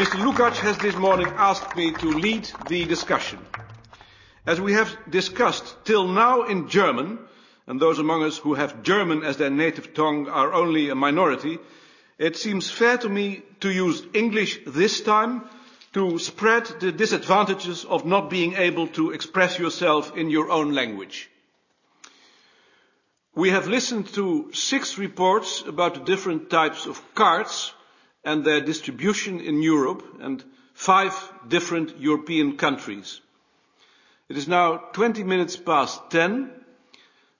Mr. Lukács has this morning asked me to lead the discussion. As we have discussed till now in German, and those among us who have German as their native tongue are only a minority, it seems fair to me to use English this time to spread the disadvantages of not being able to express yourself in your own language. We have listened to six reports about the different types of cards and their distribution in Europe and five different European countries. It is now 20 minutes past 10.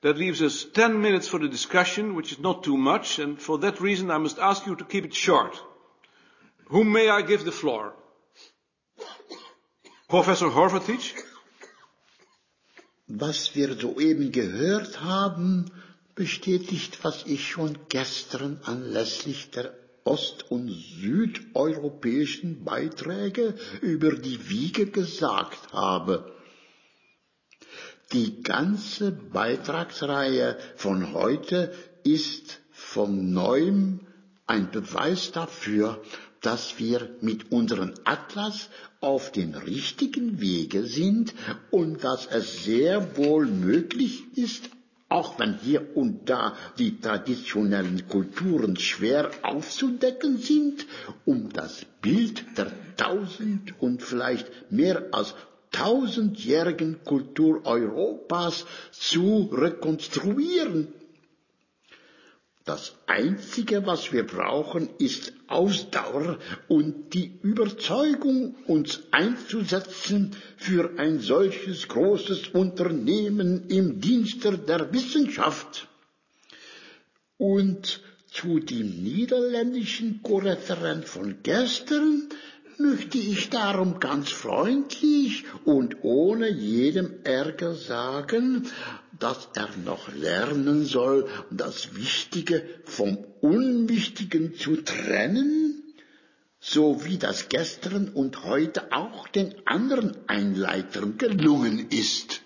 That leaves us 10 minutes for the discussion, which is not too much, and for that reason I must ask you to keep it short. Whom may I give the floor? Professor Horvatich? Was wir soeben gehört haben, bestätigt, was ich schon gestern anlässlich der ost- und südeuropäischen Beiträge über die Wiege gesagt habe. Die ganze Beitragsreihe von heute ist von neuem ein Beweis dafür, dass wir mit unserem Atlas auf dem richtigen Wege sind und dass es sehr wohl möglich ist, auch wenn hier und da die traditionellen Kulturen schwer aufzudecken sind, um das Bild der tausend und vielleicht mehr als tausendjährigen Kultur Europas zu rekonstruieren. Das Einzige, was wir brauchen, ist Ausdauer und die Überzeugung, uns einzusetzen für ein solches großes Unternehmen im Dienste der Wissenschaft. Und zu dem niederländischen Korreferent von gestern möchte ich darum ganz freundlich und ohne jedem Ärger sagen, dass er noch lernen soll, das Wichtige vom Unwichtigen zu trennen, so wie das gestern und heute auch den anderen Einleitern gelungen ist.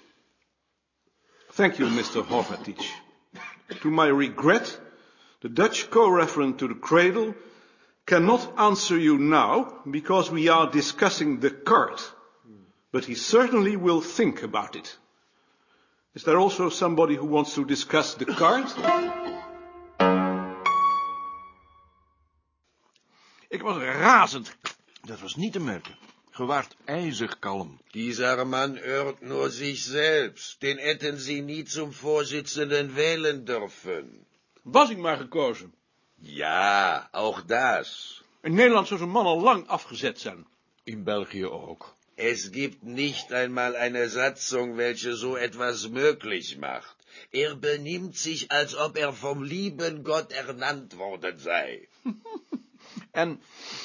Thank you, Mr. Horvatich. To my regret, the Dutch co-referent to the cradle cannot answer you now because we are discussing the card, but he certainly will think about it. Is there also somebody who wants to discuss the card? Ik was razend. Dat was niet te merken. Gewaard ijzig kalm. Dieser Mann hört nur sich selbst. Den hätten Sie nie zum Vorsitzenden wählen dürfen. Was ik maar gekozen. Ja, auch das. In Nederland zou zo'n man al lang afgezet zijn. In België ook. Es gibt nicht einmal eine Satzung, welche so etwas möglich macht. Er benimmt sich, als ob er vom lieben Gott ernannt worden sei. En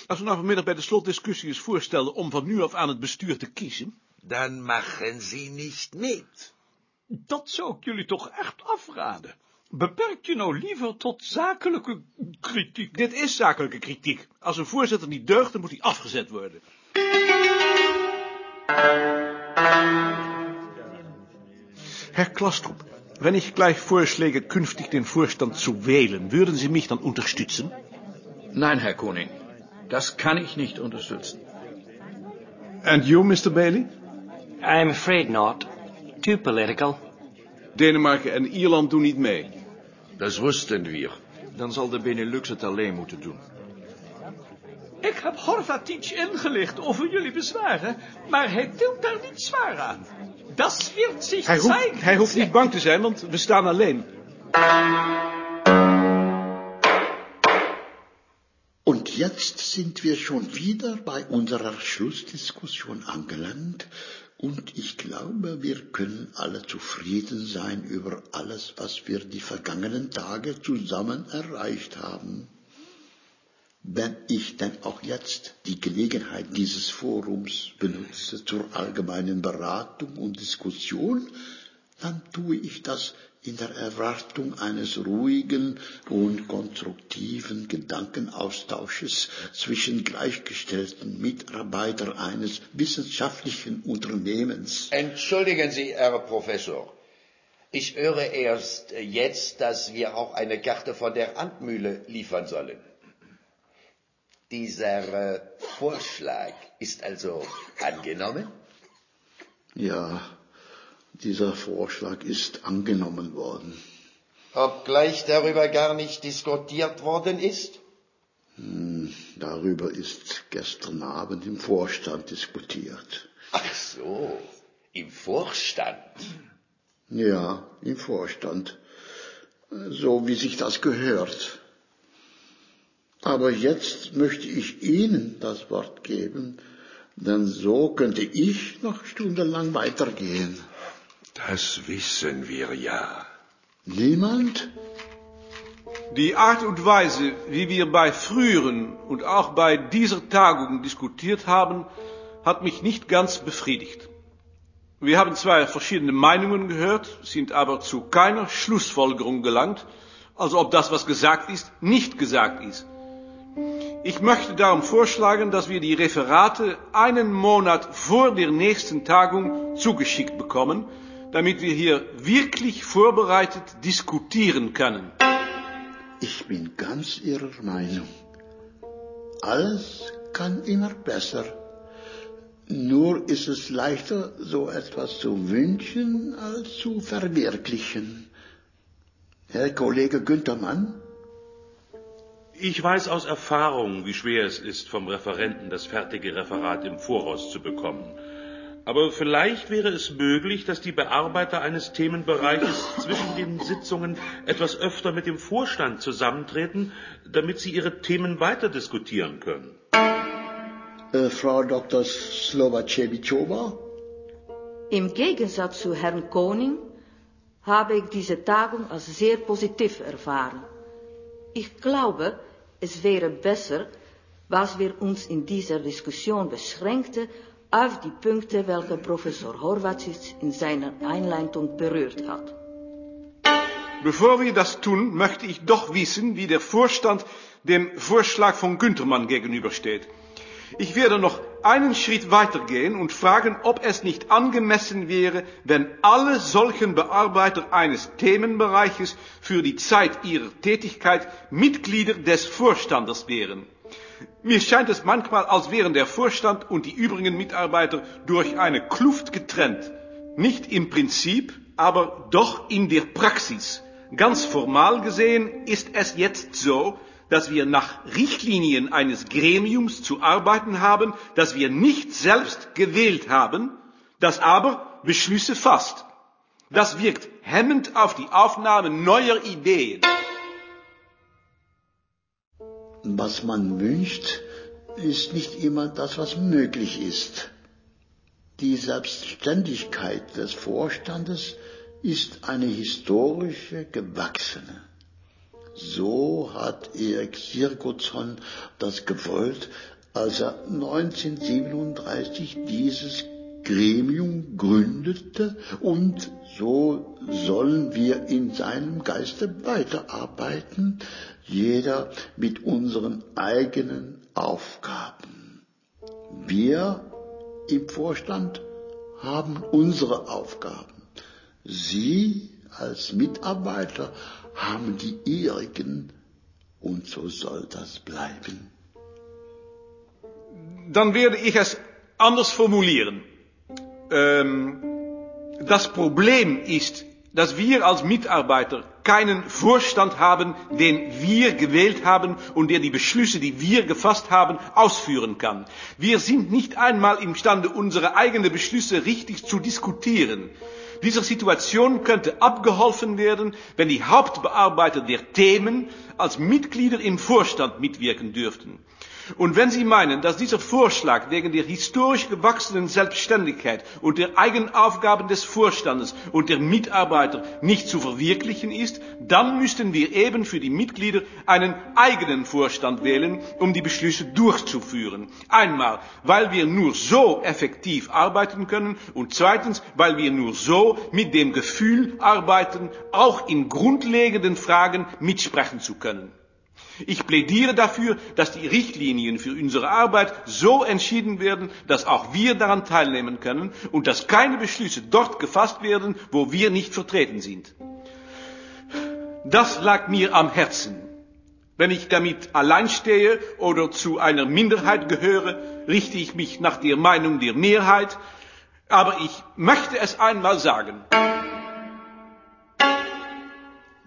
als we nou vanmiddag bij de slotdiscussie eens voorstelden om van nu af aan het bestuur te kiezen. Dan machen Sie nicht mit. Dat zou ik jullie toch echt afraden. Beperk je nou liever tot zakelijke kritiek. Dit is zakelijke kritiek. Als een voorzitter niet deugt, dan moet hij afgezet worden. Herr Klastrup, wenn ich gleich vorschläge, künftig den Vorstand zu wählen, würden Sie mich dann unterstützen? Nein, Herr Koning, das kann ich nicht unterstützen. And you, Mr. Bailey? I'm afraid not. Too political. Denemarken en Ierland doen niet mee. Das wussten wir. Dan zal de Benelux het alleen moeten doen. Ik heb Horvatich ingelicht over jullie bezwaren, maar hij tilt daar niet zwaar aan. Dat wird zich Hij hoeft, zeigen. hij hoeft niet bang te zijn, want we staan alleen. Und jetzt sind wir schon wieder bei unserer Schlussdiskussion angelangt und ich glaube, wir können alle zufrieden sein über alles, was wir die vergangenen Tage zusammen erreicht haben. Wenn ich denn auch jetzt die Gelegenheit dieses Forums benutze zur allgemeinen Beratung und Diskussion, dann tue ich das in der Erwartung eines ruhigen und konstruktiven Gedankenaustausches zwischen gleichgestellten Mitarbeitern eines wissenschaftlichen Unternehmens. Entschuldigen Sie, Herr Professor. Ich höre erst jetzt, dass wir auch eine Karte von der Andmühle liefern sollen. Dieser äh, Vorschlag ist also angenommen? Ja, dieser Vorschlag ist angenommen worden. Obgleich darüber gar nicht diskutiert worden ist? Hm, darüber ist gestern Abend im Vorstand diskutiert. Ach so, im Vorstand. Ja, im Vorstand. So wie sich das gehört. Aber jetzt möchte ich Ihnen das Wort geben, denn so könnte ich noch stundenlang weitergehen. Das wissen wir ja. Niemand? Die Art und Weise, wie wir bei früheren und auch bei dieser Tagung diskutiert haben, hat mich nicht ganz befriedigt. Wir haben zwar verschiedene Meinungen gehört, sind aber zu keiner Schlussfolgerung gelangt, also ob das, was gesagt ist, nicht gesagt ist. Ich möchte darum vorschlagen, dass wir die Referate einen Monat vor der nächsten Tagung zugeschickt bekommen, damit wir hier wirklich vorbereitet diskutieren können. Ich bin ganz Ihrer Meinung. Alles kann immer besser. Nur ist es leichter, so etwas zu wünschen, als zu verwirklichen. Herr Kollege Günthermann? Ich weiß aus Erfahrung, wie schwer es ist, vom Referenten das fertige Referat im Voraus zu bekommen. Aber vielleicht wäre es möglich, dass die Bearbeiter eines Themenbereiches zwischen den Sitzungen etwas öfter mit dem Vorstand zusammentreten, damit sie ihre Themen weiter diskutieren können. Äh, Frau Dr. Slovacevichova? Im Gegensatz zu Herrn Koning habe ich diese Tagung als sehr positiv erfahren. Ich glaube, es wäre besser, was wir uns in dieser Diskussion beschränkten auf die Punkte, welche Professor Horvacic in seiner Einleitung berührt hat. Bevor wir das tun, möchte ich doch wissen, wie der Vorstand dem Vorschlag von Güntermann gegenübersteht. Ich werde noch einen Schritt weitergehen und fragen, ob es nicht angemessen wäre, wenn alle solchen Bearbeiter eines Themenbereiches für die Zeit ihrer Tätigkeit Mitglieder des Vorstandes wären. Mir scheint es manchmal, als wären der Vorstand und die übrigen Mitarbeiter durch eine Kluft getrennt. Nicht im Prinzip, aber doch in der Praxis. Ganz formal gesehen ist es jetzt so, dass wir nach Richtlinien eines Gremiums zu arbeiten haben, das wir nicht selbst gewählt haben, das aber Beschlüsse fasst. Das wirkt hemmend auf die Aufnahme neuer Ideen. Was man wünscht, ist nicht immer das, was möglich ist. Die Selbstständigkeit des Vorstandes ist eine historische, gewachsene. So hat Erik Sirgotson das gewollt, als er 1937 dieses Gremium gründete und so sollen wir in seinem Geiste weiterarbeiten, jeder mit unseren eigenen Aufgaben. Wir im Vorstand haben unsere Aufgaben. Sie als Mitarbeiter haben die ihrigen und so soll das bleiben. Dann werde ich es anders formulieren. Ähm, das Problem ist, dass wir als Mitarbeiter keinen Vorstand haben, den wir gewählt haben und der die Beschlüsse, die wir gefasst haben, ausführen kann. Wir sind nicht einmal imstande, unsere eigenen Beschlüsse richtig zu diskutieren. Dieser Situation könnte abgeholfen werden, wenn die Hauptbearbeiter der Themen als Mitglieder im Vorstand mitwirken dürften. Und wenn Sie meinen, dass dieser Vorschlag wegen der historisch gewachsenen Selbstständigkeit und der Eigenaufgaben des Vorstandes und der Mitarbeiter nicht zu verwirklichen ist, dann müssten wir eben für die Mitglieder einen eigenen Vorstand wählen, um die Beschlüsse durchzuführen. Einmal, weil wir nur so effektiv arbeiten können und zweitens, weil wir nur so mit dem Gefühl arbeiten, auch in grundlegenden Fragen mitsprechen zu können. Ich plädiere dafür, dass die Richtlinien für unsere Arbeit so entschieden werden, dass auch wir daran teilnehmen können und dass keine Beschlüsse dort gefasst werden, wo wir nicht vertreten sind. Das lag mir am Herzen. Wenn ich damit allein stehe oder zu einer Minderheit gehöre, richte ich mich nach der Meinung der Mehrheit. Aber ich möchte es einmal sagen.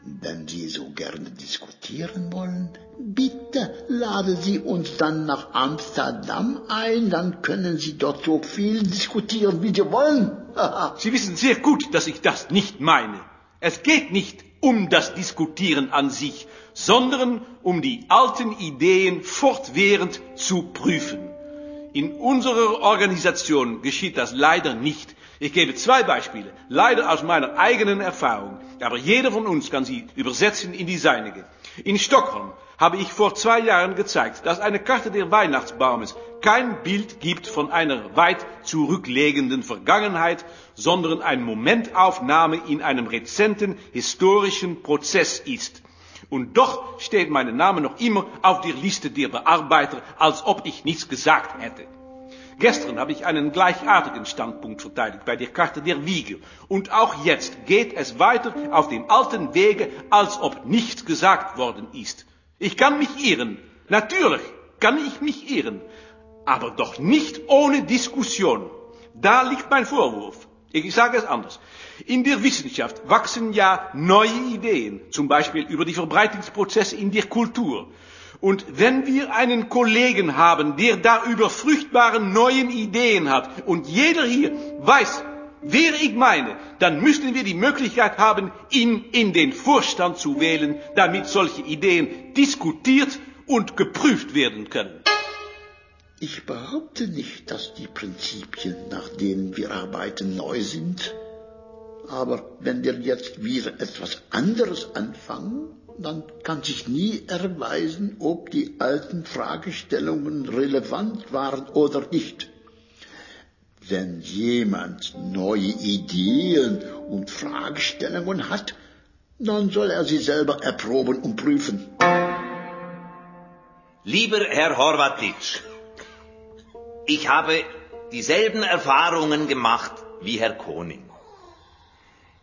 Wenn Sie so gerne diskutieren wollen, bitte laden Sie uns dann nach Amsterdam ein, dann können Sie dort so viel diskutieren, wie Sie wollen. Sie wissen sehr gut, dass ich das nicht meine. Es geht nicht um das Diskutieren an sich, sondern um die alten Ideen fortwährend zu prüfen. In unserer Organisation geschieht das leider nicht. Ich gebe zwei Beispiele, leider aus meiner eigenen Erfahrung, aber jeder von uns kann sie übersetzen in die seinige. In Stockholm habe ich vor zwei Jahren gezeigt, dass eine Karte der Weihnachtsbaumes kein Bild gibt von einer weit zurückliegenden Vergangenheit, sondern eine Momentaufnahme in einem rezenten historischen Prozess ist. Und doch steht mein Name noch immer auf der Liste der Bearbeiter, als ob ich nichts gesagt hätte. Gestern habe ich einen gleichartigen Standpunkt verteidigt bei der Karte der Wiege. Und auch jetzt geht es weiter auf dem alten Wege, als ob nichts gesagt worden ist. Ich kann mich irren. Natürlich kann ich mich irren. Aber doch nicht ohne Diskussion. Da liegt mein Vorwurf. Ich sage es anders. In der Wissenschaft wachsen ja neue Ideen, zum Beispiel über die Verbreitungsprozesse in der Kultur. Und wenn wir einen Kollegen haben, der darüber fruchtbare neuen Ideen hat und jeder hier weiß, wer ich meine, dann müssten wir die Möglichkeit haben, ihn in den Vorstand zu wählen, damit solche Ideen diskutiert und geprüft werden können. Ich behaupte nicht, dass die Prinzipien, nach denen wir arbeiten, neu sind. Aber wenn wir jetzt wieder etwas anderes anfangen, dann kann sich nie erweisen, ob die alten Fragestellungen relevant waren oder nicht. Wenn jemand neue Ideen und Fragestellungen hat, dann soll er sie selber erproben und prüfen. Lieber Herr Horvatitsch, ich habe dieselben Erfahrungen gemacht wie Herr Koning.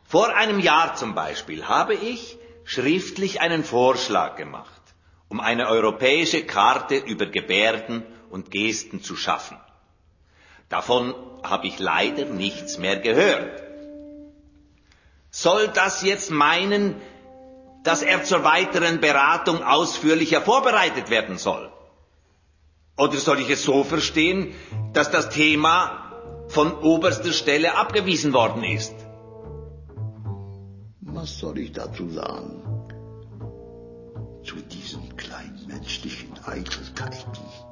Vor einem Jahr zum Beispiel habe ich schriftlich einen Vorschlag gemacht, um eine europäische Karte über Gebärden und Gesten zu schaffen. Davon habe ich leider nichts mehr gehört. Soll das jetzt meinen, dass er zur weiteren Beratung ausführlicher vorbereitet werden soll? Oder soll ich es so verstehen, dass das Thema von oberster Stelle abgewiesen worden ist? Was soll ich dazu sagen? Zu diesen kleinen menschlichen Eitelkeiten.